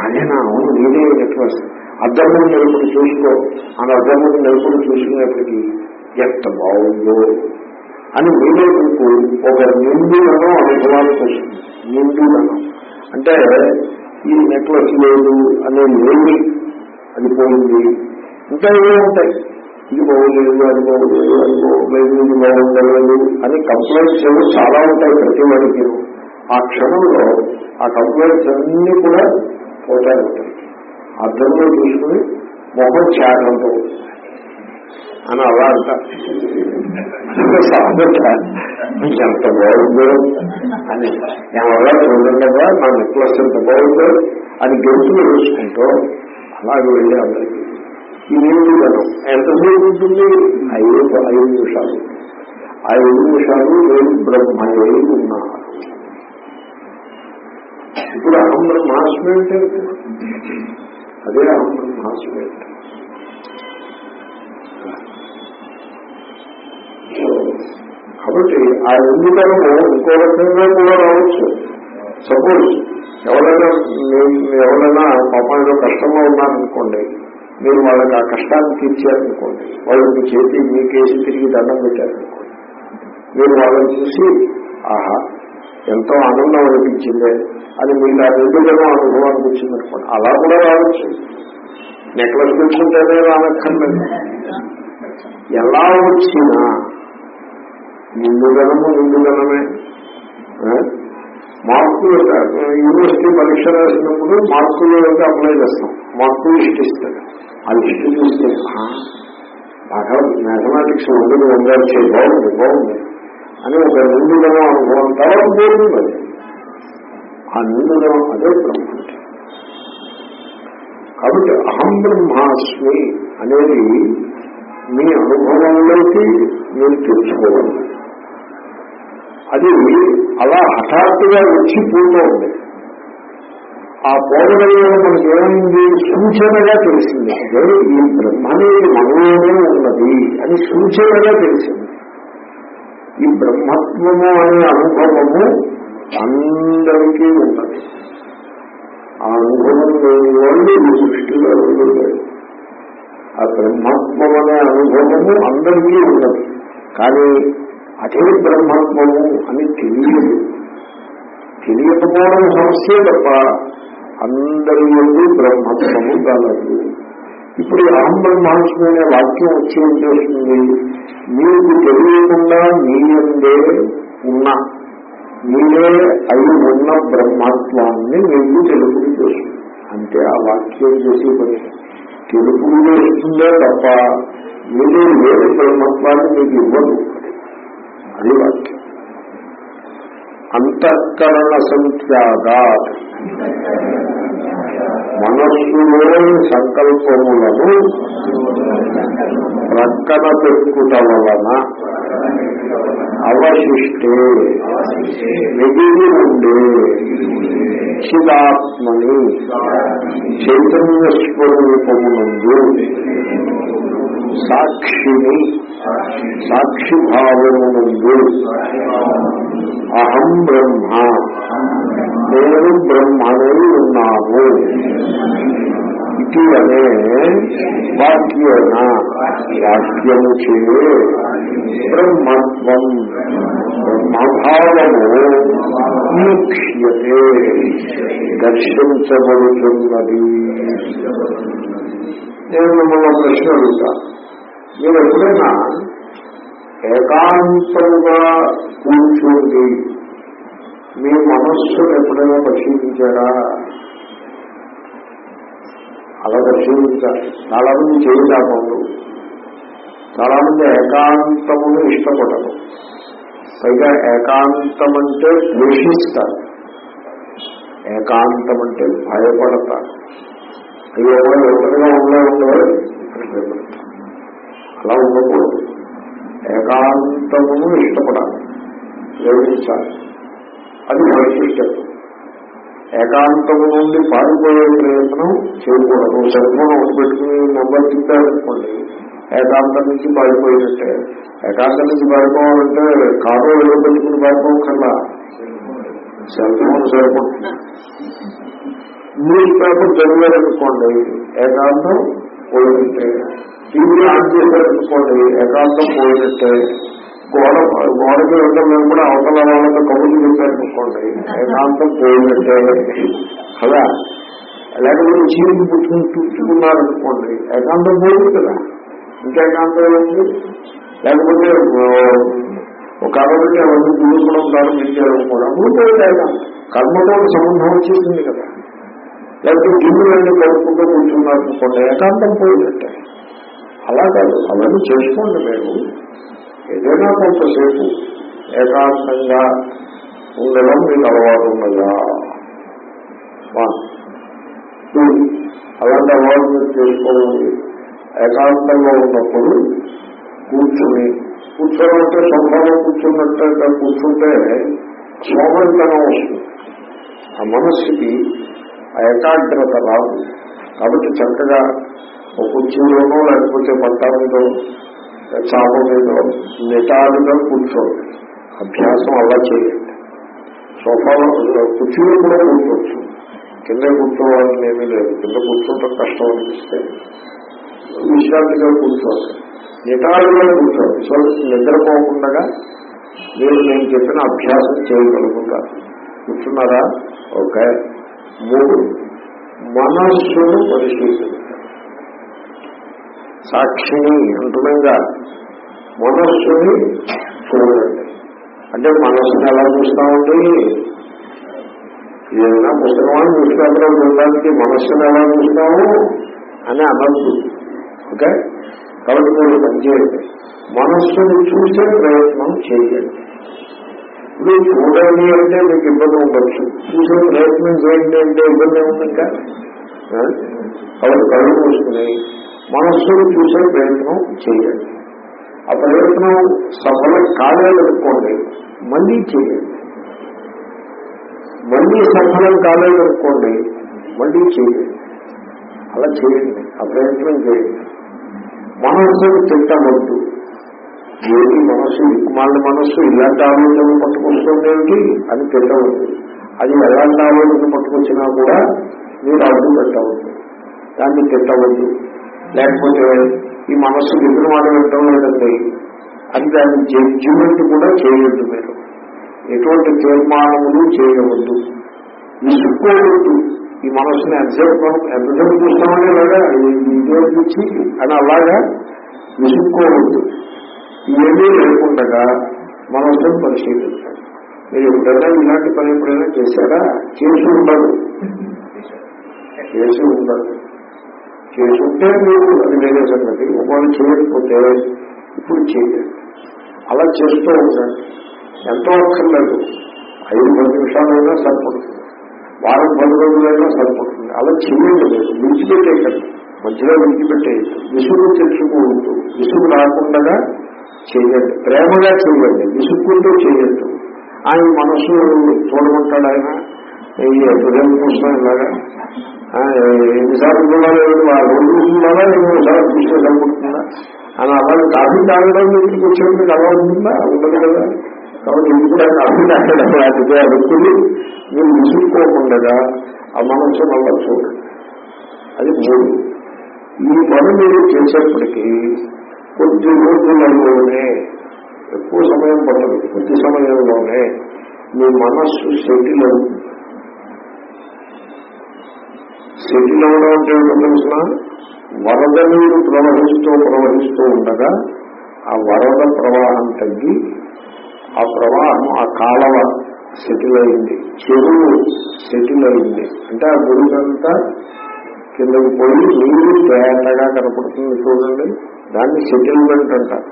అదేనా అవును మీదే నెక్లెస్ అద్దం ముందు నిలుపుని చూసుకో. అని అద్దం ముందు నిలుపుని చూసుకునేప్పటికీ ఎంత బాగుందో అని మీలో మీకు ఒక నిండులను అనుభవానికి వస్తుంది. నిండులను అంటే ఈ నెక్లెస్ లేదు అనే లేని అది పోయింది. ఇంకా ఏమో ఉంటాయి. ఇది బాగోలేదు అది బాగోలేదు అది బాగోలేదు ఇది బాగుండలేదు అని కంప్లైంట్స్ ఏమో చాలా ఉంటాయి ప్రతి వాడికి. ఆ క్షణంలో ఆ కంప్లైంట్స్ అన్ని కూడా పోతాయి. ఉంటాయి అర్థంలో చూసుకుని మొహం చేతంతో అని అలా అంటారు ఎంత బాగుందో అని. ఎవరో చూడండి కదా నా నెక్లెస్ ఎంత బాగుందో అని గెలుపులు చూసుకుంటూ అలాగే వెళ్ళి అందరికి ఈ ఎంతసేపు ఉంటుంది ఐదు ఐదు నిమిషాలు. ఐదు నిమిషాలు నేను బ్రహ్మయ్యే ఉన్నారు. ఇప్పుడు అహం బ్రహ్మాస్మి అంటే అదే అహం బ్రహ్మాస్మి కాబట్టి ఆ ఎందుకనము ఇంకో రకంగా కూడా రావచ్చు. సపోజ్ ఎవరైనా ఎవరైనా పాపంలో కష్టంలో ఉన్నారనుకోండి మీరు వాళ్ళకి ఆ కష్టాన్ని తీర్చారనుకోండి వాళ్ళకి చేతి మీ కేసి తిరిగి దండం పెట్టారనుకోండి మీరు వాళ్ళని చూసి ఆహా ఎంతో ఆనందం అనిపించిందే అని మీకు ఆ ఎందుకనో అనుభవానికి వచ్చిందనుకోండి. అలా కూడా రావచ్చు. నెక్లెస్ తెచ్చుకుంటేనే రానక్కర్లేదు. ఎలా వచ్చినా నిండుగనము నిండుగనమే మార్కులు యూనివర్సిటీ పరీక్ష రాసినప్పుడు మార్కులు అప్లై చేస్తాం. మార్కులు లిస్ట్ అది ఆ చూస్తే బాగా మ్యాథమెటిక్స్ ఉండదు ఉండాల్సి బాగుంది బాగుంది. అని ఒక నిండుగనం అనుభవం తర్వాత పోతుంది అది ఆ నిండుగనం అదే బ్రహ్మ కాబట్టి అహం బ్రహ్మాస్మి అనేది మీ అనుభవంలోకి మీరు తెలుసుకోవాలి అది అలా హఠాత్తుగా వచ్చి పోతోంది. ఆ పోవడంలో మనకి ఏమైంది? సూచనగా తెలిసింది. అదే ఈ బ్రహ్మనేది మనలోనే ఉన్నది అని సూచనగా తెలిసింది. ఈ బ్రహ్మత్వము అనే అనుభవము అందరికీ ఉన్నది. ఆ అనుభవం లేని వాళ్ళు ఈ సృష్టిలో లేదు ఆ బ్రహ్మత్వం అనే అనుభవము అందరికీ ఉన్నది. కానీ అదే బ్రహ్మత్వము అని తెలియదు. తెలియకపోవడం సమస్య తప్ప అందరి ముందు బ్రహ్మత్వము కలదు ఇప్పుడు అహం బ్రహ్మాస్మి అనే వాక్యం వచ్చి చేస్తుంది మీకు తెలియకుండా మీయందే ఉన్న మీరే అయి ఉన్న బ్రహ్మత్వాన్ని మీకు తెలుపు చేస్తుంది. అంటే ఆ వాక్యం చేసే పని. తెలుపు చేస్తుందే తప్ప మీరే లేని బ్రహ్మత్వాన్ని మీకు ఇవ్వదు. అది వాక్యం అంతఃకరణ సంఖ్యాగా మనస్సులోని సంకల్పములను ప్రక్కన పెట్టుట వలన అవశిష్టే మిగిలి ఉండే చిదాత్మని చైతన్య స్వరూపమునందు సాక్షిని సాక్షి భావమునందు అహం బ్రహ్మ. నేను బ్రహ్మనే ఉన్నాను ఇటీవలే వాక్యేన? వాక్యము చే బ్రహ్మత్వం. బ్రహ్మభావము ముఖ్యతే దర్శించబడుతున్నది. నేను మిమ్మల్ని ప్రశ్న అడుగుతా. మీరు ఎప్పుడైనా ఏకాంతంగా కూర్చుంది మీ మనస్సును ఎప్పుడైనా పరిశీలించారా? అలా దర్శించాలి చాలా మంది చేయలేకపోదు చాలా మంది ఏకాంతమును ఇష్టపడరు. పైగా ఏకాంతం అంటే ద్వేషిస్తారు. ఏకాంతం అంటే భయపడతారు. అయ్యో ఒంటరిగా ఉండే ఉండవు అలా ఉండకూడదు. ఏకాంతమును ఇష్టపడాలి. ప్రేమించాలి అది వైశిష్టం ఏకాంతము నుండి పారిపోయే ప్రయత్నం చేయకూడదు. సెల్ ఒకటి పెట్టుకుని నెంబర్ తిప్పారనుకోండి ఏకాంతం నుంచి పారిపోయినట్టే ఏకాంతం నుంచి పారిపోవాలంటే కారు ఏదో పెట్టుకుని పారిపోకల్లా సెల్ ఫోన్ సరిపడుతుంది న్యూస్ పేపర్ చదివారనుకోండి ఏకాంతం పోయినట్టే టీవీ ఆన్ చేశారనుకోండి ఏకాంతం పోయినట్టే గోడ గోడకి వెళ్తాం మేము కూడా అవతల వాళ్ళతో కబుర్లు పెట్టారనుకోండి ఏకాంతం పోయినట్టే కదా? లేకపోతే చీరికి పుట్టుకుని చుట్టుకున్నారనుకోండి ఏకాంతం పోయింది కదా? ఇంకా ఏకాంతం ఏంటి లేకపోతే ఒక కాబట్టి అవన్నీ చూసుకోవడం ప్రారంభించారు కూడా పోయింది కర్మతో సంబంధం వచ్చేసింది కదా? లేకపోతే గిన్నెలన్నీ కలుపుకుంటూ కూర్చున్నారనుకోండి ఏకాంతం పోయినట్టే అలా కాదు అవన్నీ చేసుకోండి మేము ఏదైనా కొంతసేపు ఏకాంతంగా ఉండడం మీకు అలవాటు ఉన్నదా? అలాంటి అలవాటు మీరు చేసుకోవాలి. ఏకాంతంలో ఉన్నప్పుడు కూర్చుని కూర్చోనంటే సొంతంగా కూర్చున్నట్టు కూర్చుంటే సోమరితనం వస్తుంది. ఆ మనస్సుకి ఆ ఏకాగ్రత రాదు. కాబట్టి చక్కగా ఒక కుర్చీలోనో లేకపోతే పట్టాలతో చాప మీద నిటాలుగా కూర్చోండి. అభ్యాసం అలా చేయండి. సోఫాలో కుర్చీలో కూడా కూర్చోవచ్చు. కింద కూర్చోవాలని ఏమీ లేదు. కింద కూర్చోవటం కష్టం అనిపిస్తే విశ్రాంతిగా కూర్చోవాలి నిటాలుగా కూర్చోవాలి సో నిద్రపోకుండా మీరు నేను చెప్పిన అభ్యాసం చేయగలుగుతారు. కూర్చున్నారా? ఓకే. మూడు. మనస్సును పరిశీలించారు సాక్షిని అంటున్నాగా మనస్సుని చూడండి. అంటే మనస్సుని ఎలా చూస్తామండి? ఏదైనా పుస్తకమని పుస్తకంలో చూడడానికి మనస్సును ఎలా చూస్తాము అని అనద్దు ఓకే? కాబట్టి మీరు పనిచేయండి మనస్సును చూసే ప్రయత్నం చేయండి. ఇప్పుడు చూడండి అంటే మీకు ఇబ్బంది ఉండొచ్చు. చూసే ప్రయత్నం చేయండి అంటే ఇబ్బంది ఉంది ఇంకా? కాబట్టి కళ్ళు మూసుకుని మనస్సును చూసే ప్రయత్నం చేయండి. ఆ ప్రయత్నం సఫలం కాలేదనుకోండి మళ్ళీ చేయండి. మళ్ళీ సఫలం కాలేదనుకోండి మళ్ళీ చేయండి. అలా చేయండి ఆ ప్రయత్నం చేయండి. మనస్సును తిట్టవద్దు. ఏది మనస్సు దిక్కుమాల మనస్సు ఇలాంటి ఆలోచనలు పట్టుకొస్తుందేమిటి అని తిట్టవద్దు. అది ఎలాంటి ఆలోచన పట్టుకొచ్చినా కూడా మీరు అడ్డు పెట్టవద్దు. దాన్ని తిట్టవద్దు. లేకపోతే ఈ మనస్సు ఎదురు మాట వింటం లేదండి. అది దాన్ని జడ్జిమెంట్ కూడా చేయొద్దు మీరు. ఎటువంటి తీర్మానములు చేయవద్దు. విసుక్కోవద్దు ఈ మనస్సుని అబ్జర్వ్ అబ్జర్వ్ ఎంతసేపు చూస్తామని ఇలాగా ఇదే అని అలాగా విసుక్కోవద్దు. ఇవన్నీ లేకుండా మనస్సును పరిశీలించాలి. మీరు ఎప్పుడైనా ఇలాంటి పని ఎప్పుడైనా చేశారా? చేసి ఉండదు. చేసి ఉండదు. చేసుంటే మీరు అది వేరే సంగతి. ఒకవేళ చేయకపోతే ఇప్పుడు చేయండి. అలా చేస్తూ ఉండండి. ఎంతో అక్కర్లేదు ఐదు పది నిమిషాలైనా సరిపడుతుంది. వారం పది రోజులైనా సరిపడుతుంది. అలా చేయండి. లేదు విడిచిపెట్టేయండి మధ్యలో విడిచిపెట్టేయద్దు. విసుగు తెచ్చుకోవద్దు విసుగు రాకుండా చేయండి. ప్రేమగా చేయండి. విసుక్కుంటూ చేయొద్దు ఆయన మనసు చూడమంటాడు ఆయన. ఈ హృదయం చూసినా ఇలాగా. ఎన్నిసార్లు చూడాలి ఆ రోజు చూడాలా ఎన్నిసార్లు చూసే సరిపడుతుందా అని అలాగే కాఫీ తాగడం ఇంటికి వచ్చేందుకు అలా ఉంటుందా? ఉండదు కదా. కాబట్టి ఇది కూడా కాఫీ తాగడం లాంటిదే అడుగుతుంది మీరు విసుక్కోకుండా ఆ మనస్సు మళ్ళా చూడండి అది మూడు ఈ పని మీరు చేసేప్పటికీ కొద్ది రోజులలోనే ఎక్కువ సమయం పడదు కొద్ది సమయంలోనే మీ మనస్సు సెటిల్ అవుతుంది. సెటిల్ అవడం అంటే తెలిసిన వరద నీరు ప్రవహిస్తూ ప్రవహిస్తూ ఉండగా ఆ వరద ప్రవాహం తగ్గి ఆ ప్రవాహం ఆ కాలవ సెటిల్ అయింది. చెరువు సెటిల్ అయింది. అంటే ఆ గుడికంతా కిందకి పోయి నీరు తేటగా కనపడుతుంది చూడండి. దాన్ని సెటిల్మెంట్ అంటారు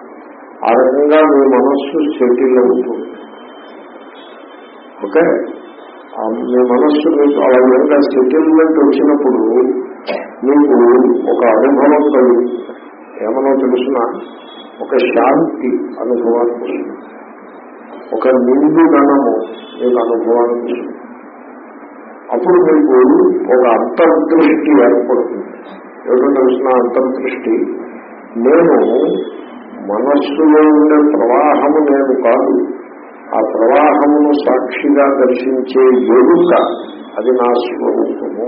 ఆ రకంగా మీ మనస్సు సెటిల్ అవుతుంది. ఓకే? మీ మనస్సు మీకు ఆ విధంగా సెటిల్మెంట్ వచ్చినప్పుడు మీకు ఒక అనుభవం కలుగుతుంది ఏమనో తెలుసిన? ఒక శాంతి అనుభవానికి వస్తుంది. ఒక నిండు గణము మీకు అనుభవానికి వస్తుంది. అప్పుడు మీకు ఒక అంతర్దృష్టి ఏర్పడుతుంది. ఏమిటో తెలిసిన? అంతర్దృష్టి. నేను మనస్సులో ఉండే ప్రవాహము నేను కాదు. ఆ ప్రవాహమును సాక్షిగా దర్శించే ఎరుక అది నా స్వరూపము.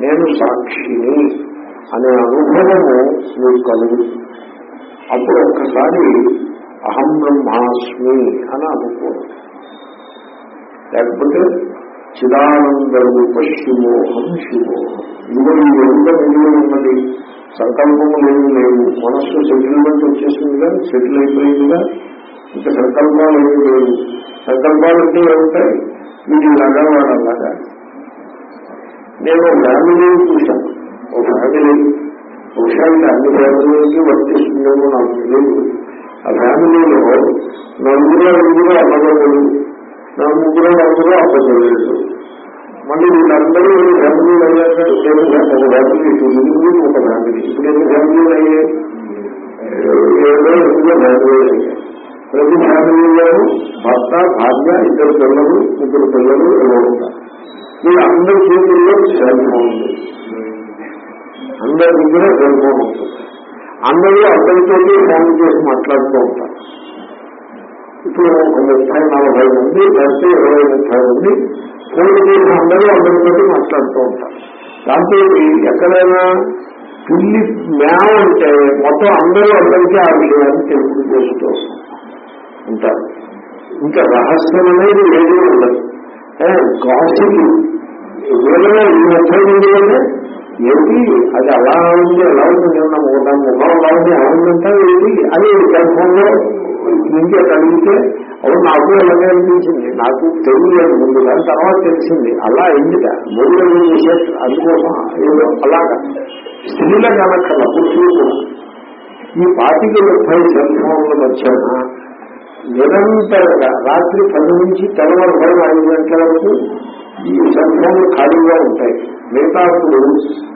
నేను సాక్షిని అనే అనుభవము మీకు కలుగుతుంది అప్పుడు ఒక్కసారి అహం బ్రహ్మాస్మి అని అనుకోండి లేకపోతే చిదానంద రూప శివోహం. శివోహం ఇదిగో ఈ ఎరుక మిగిలి ఉన్నది. సంకల్పము ఏమీ లేవు. మనస్సు సెటిల్మెంట్ వచ్చేసిందిగా సెటిల్ అయిపోయిందిగా. ఇంకా సంకల్పాలు ఏమి లేవు. సంకల్పాలు అంటే ఏముంటాయి వీటి ఇలాగా వాడలాగా నేను ఫ్యామిలీ చూశాను. ఓ ఫ్యామిలీ. బహుశా ఇది అన్ని ఫ్యామిలీకి వర్తిస్తుందేమో నాకు తెలియదు. ఆ ఫ్యామిలీలో నలుగురు ఐదుగురు అన్నదమ్ములు. నలుగురు ముగ్గురు నలుగురు అబ్బదలేదు మళ్ళీ వీళ్ళందరూ ఫ్యామిలీలు అయ్యాక నేను ఒక ఫ్యామిలీ. ఇటు ఒక ఫ్యామిలీ. ఇప్పుడు ఎన్ని ఫ్యామిలీలు అయ్యాయి? ఏదో ఎనిమిదో ఫ్యామిలీలు అయ్యాయి. ప్రతి ఫ్యామిలీలోనూ భర్త భార్య ఇద్దరు పిల్లలు ముగ్గురు పిల్లలు ఎవరు ఉంటారు. వీళ్ళందరి చేతుల్లో సెల్ ఫోన్ ఉంది. అందరి దగ్గర సెల్ ఫోన్ ఉంటుంది. అందరూ అందరితో ఫోన్ చేసి మాట్లాడుతూ ఉంటారు. ఇప్పుడు ఒక ముప్పై నలభై మంది లేకపోతే ఇరవై ముప్పై మంది ఫోన్ చేసి అందరూ అందరితో మాట్లాడుతూ ఉంటారు. దాంతో ఎక్కడైనా పిల్లి మేమ అంటే మొత్తం అందరూ అందరికీ ఆ విషయాన్ని తెలుపు చేస్తూ ఉంటారు. ఉంటారు ఇంకా రహస్యం అనేది ఏదీ ఉండదు గాసిప్ వేరే ఈ ముప్పై మంది అంటే ఏమిటి అది అలా ఉంది ఎలా ఉంది నేను దాని ముఖం అలా ఉంది ఎలా ఏది అని గర్భంలో ఇంకే కలిగితే అవును నాకు అలాగే అనిపించింది నాకు తెలియలేదు ముందు దాని తర్వాత తెలిసింది అలా అయిందిట మూడు విశేష అందుకోసం ఏదో అలాగా స్త్రీల కనుక పురుషులు కూడా ఈ పాతికి ముప్పై సెల్ ఫోన్ల మధ్యన నిరంతరంగా రాత్రి పది నుంచి తెల్లవారు తెల్లవారుబడి ఐదు గంటల వరకు ఈ సెల్ ఖాళీగా ఉంటాయి. మిగతాప్పుడు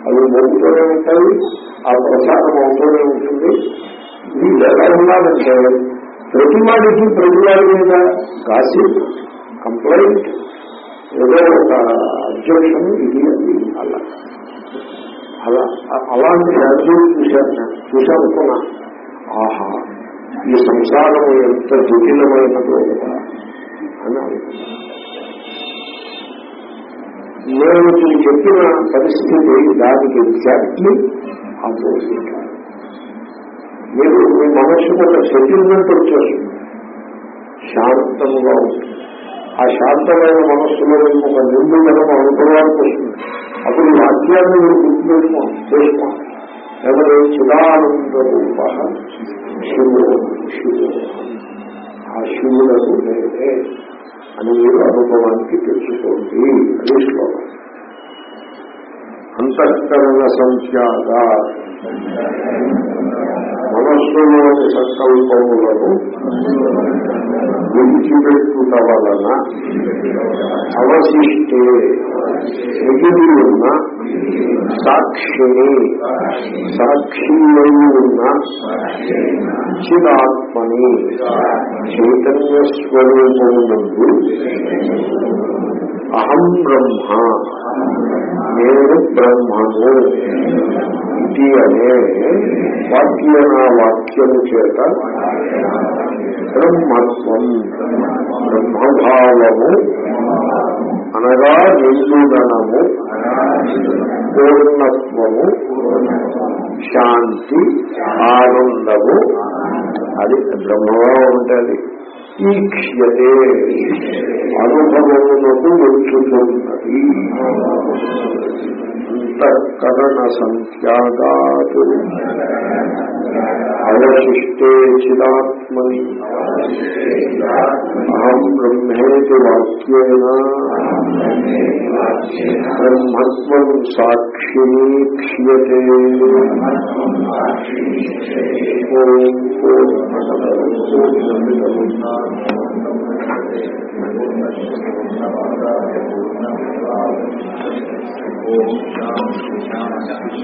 అవి మొగ్గుతూనే ఉంటాయి ఆ ప్రసారం అవుతూనే ఉంటుంది. వీళ్ళు ఎలా ఉన్నారంటే ప్రతి వాడికి ప్రతి వాడి మీద కాసిప్ కంప్లైంట్ ఏదో ఒక అబ్జెక్షన్ ఇది అది అలా. అలా అలాంటి రాజ్యం చూశాను నేను. చూశానుకున్నా ఆహా. ఈ సంసారం ఎంత జటిలమైనటువంటి అని అనుకున్నాను నేను మీకు చెప్పిన పరిస్థితి దానికి ఎగ్జాక్ట్లీ ఆపోజిట్. మీరు మీ మనస్సుకు ఒక సెటిల్మెంట్ వచ్చేస్తుంది. శాంతంగా ఉంటుంది. ఆ శాంతమైన మనస్సులో మీకు ఒక నిండుదనం అనుభవానికి వస్తుంది. అప్పుడు వాక్యాన్ని మీరు గుర్తు చేసుకోండి. చేసుకోండి. ఎవరు చిదానంద రూప శివు శివు ఆ శివులకు నేనే అని మీరు అనుభవానికి తెచ్చుకోండి అది శ్లోకం. అంతఃకరణ సంఖ్యాగా మనస్సులోని సంకల్పములను విడిచిపెట్టుట వలన అవశిష్టే మిగిలి ఉన్న సాక్షిని సాక్షియై ఉన్న చిరాత్మని చైతన్య స్వరూపమునందు అహం బ్రహ్మ నేను బ్రహ్మను ఇది అనే వాక్యన వాక్యము చేత బ్రహ్మత్వం బ్రహ్మభావము అనగా నిండుదనము పూర్ణత్వము శాంతి ఆనందము. అది బ్రహ్మభావం ఉంటుంది ఈక్ష్యతే. అనుభవమునకు వచ్చుతున్నది అంతఃకరణ సంఖ్యాగాతు అవశిష్టే చిదాత్మని అహం బ్రహ్మేతి వాక్యేన బ్రహ్మత్వం సాక్షిని క్ష్యతే ఓం పూర్ణమద ఓం శాంతి శాంతి